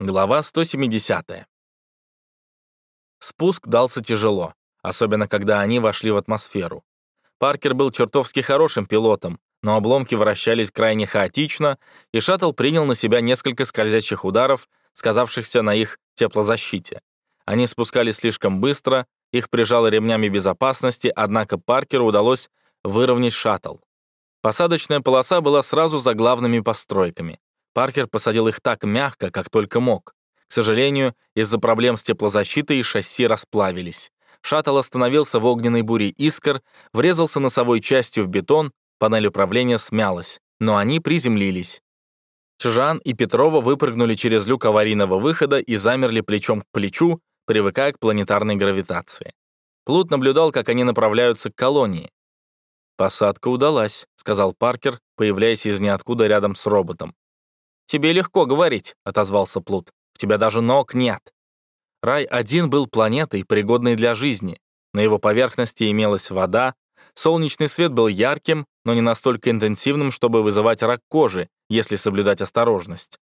Глава 170. Спуск дался тяжело, особенно когда они вошли в атмосферу. Паркер был чертовски хорошим пилотом, но обломки вращались крайне хаотично, и шаттл принял на себя несколько скользящих ударов, сказавшихся на их теплозащите. Они спускались слишком быстро, их прижало ремнями безопасности, однако Паркеру удалось выровнять шаттл. Посадочная полоса была сразу за главными постройками. Паркер посадил их так мягко, как только мог. К сожалению, из-за проблем с теплозащитой шасси расплавились. Шаттл остановился в огненной буре искр, врезался носовой частью в бетон, панель управления смялась, но они приземлились. Чжан и Петрова выпрыгнули через люк аварийного выхода и замерли плечом к плечу, привыкая к планетарной гравитации. Плут наблюдал, как они направляются к колонии. «Посадка удалась», — сказал Паркер, появляясь из ниоткуда рядом с роботом. «Тебе легко говорить», — отозвался Плут. «У тебя даже ног нет». Рай-1 был планетой, пригодной для жизни. На его поверхности имелась вода, солнечный свет был ярким, но не настолько интенсивным, чтобы вызывать рак кожи, если соблюдать осторожность.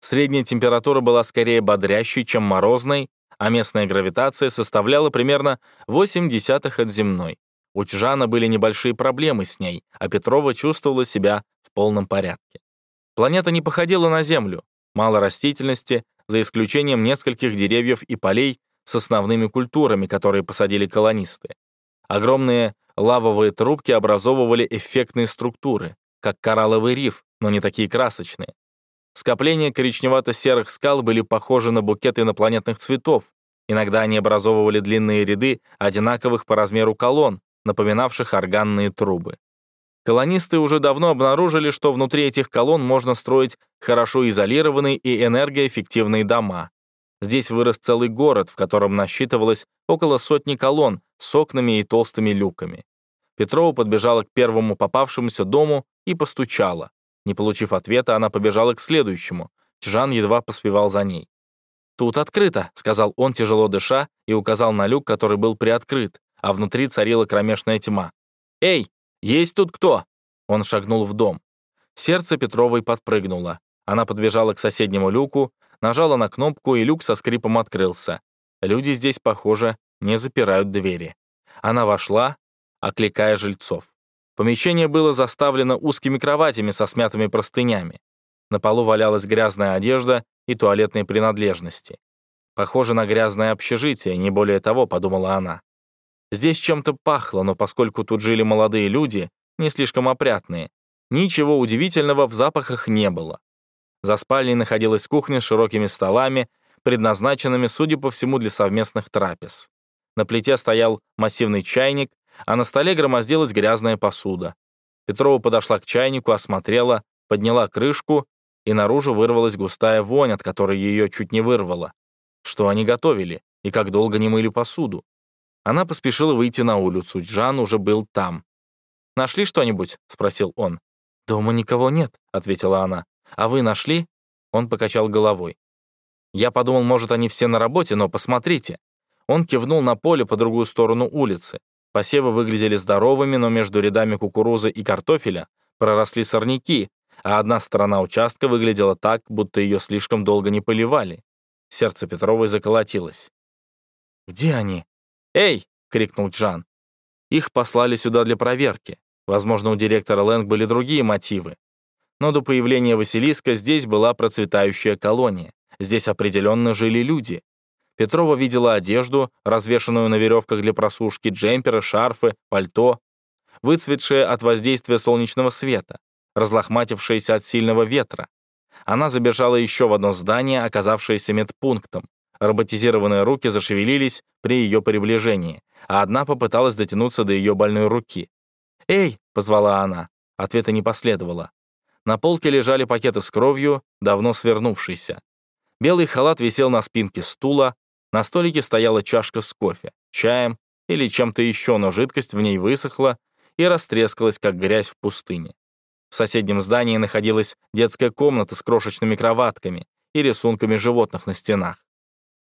Средняя температура была скорее бодрящей, чем морозной, а местная гравитация составляла примерно 8 десятых от земной. У Чжана были небольшие проблемы с ней, а Петрова чувствовала себя в полном порядке. Планета не походила на Землю. Мало растительности, за исключением нескольких деревьев и полей с основными культурами, которые посадили колонисты. Огромные лавовые трубки образовывали эффектные структуры, как коралловый риф, но не такие красочные. Скопления коричневато-серых скал были похожи на букет инопланетных цветов. Иногда они образовывали длинные ряды одинаковых по размеру колонн, напоминавших органные трубы. Колонисты уже давно обнаружили, что внутри этих колонн можно строить хорошо изолированные и энергоэффективные дома. Здесь вырос целый город, в котором насчитывалось около сотни колонн с окнами и толстыми люками. Петрова подбежала к первому попавшемуся дому и постучала. Не получив ответа, она побежала к следующему. Чжан едва поспевал за ней. «Тут открыто», — сказал он, тяжело дыша, и указал на люк, который был приоткрыт, а внутри царила кромешная тьма. «Эй, «Есть тут кто?» Он шагнул в дом. Сердце Петровой подпрыгнуло. Она подбежала к соседнему люку, нажала на кнопку, и люк со скрипом открылся. Люди здесь, похоже, не запирают двери. Она вошла, окликая жильцов. Помещение было заставлено узкими кроватями со смятыми простынями. На полу валялась грязная одежда и туалетные принадлежности. Похоже на грязное общежитие, не более того, подумала она. Здесь чем-то пахло, но поскольку тут жили молодые люди, не слишком опрятные, ничего удивительного в запахах не было. За спальней находилась кухня с широкими столами, предназначенными, судя по всему, для совместных трапез. На плите стоял массивный чайник, а на столе громоздилась грязная посуда. Петрова подошла к чайнику, осмотрела, подняла крышку, и наружу вырвалась густая вонь, от которой ее чуть не вырвало. Что они готовили и как долго не мыли посуду? Она поспешила выйти на улицу. Джан уже был там. «Нашли что-нибудь?» — спросил он. «Дома никого нет», — ответила она. «А вы нашли?» Он покачал головой. Я подумал, может, они все на работе, но посмотрите. Он кивнул на поле по другую сторону улицы. Посевы выглядели здоровыми, но между рядами кукурузы и картофеля проросли сорняки, а одна сторона участка выглядела так, будто ее слишком долго не поливали. Сердце Петровой заколотилось. «Где они?» «Эй!» — крикнул Джан. Их послали сюда для проверки. Возможно, у директора Лэнг были другие мотивы. Но до появления Василиска здесь была процветающая колония. Здесь определенно жили люди. Петрова видела одежду, развешанную на веревках для просушки, джемперы, шарфы, пальто, выцветшее от воздействия солнечного света, разлохматившееся от сильного ветра. Она забежала еще в одно здание, оказавшееся медпунктом. Роботизированные руки зашевелились при ее приближении, а одна попыталась дотянуться до ее больной руки. «Эй!» — позвала она. Ответа не последовало. На полке лежали пакеты с кровью, давно свернувшиеся. Белый халат висел на спинке стула, на столике стояла чашка с кофе, чаем или чем-то еще, но жидкость в ней высохла и растрескалась, как грязь в пустыне. В соседнем здании находилась детская комната с крошечными кроватками и рисунками животных на стенах.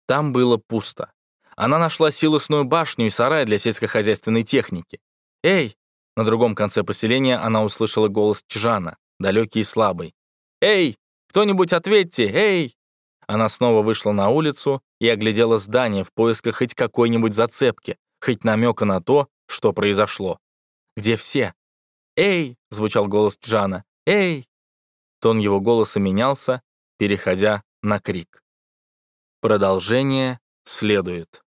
Там было пусто. Она нашла силосную башню и сарай для сельскохозяйственной техники. «Эй!» На другом конце поселения она услышала голос Чжана, далекий и слабый. «Эй! Кто-нибудь ответьте! Эй!» Она снова вышла на улицу и оглядела здание в поисках хоть какой-нибудь зацепки, хоть намека на то, что произошло. «Где все?» «Эй!» — звучал голос Джана. «Эй!» Тон его голоса менялся, переходя на крик. Продолжение следует.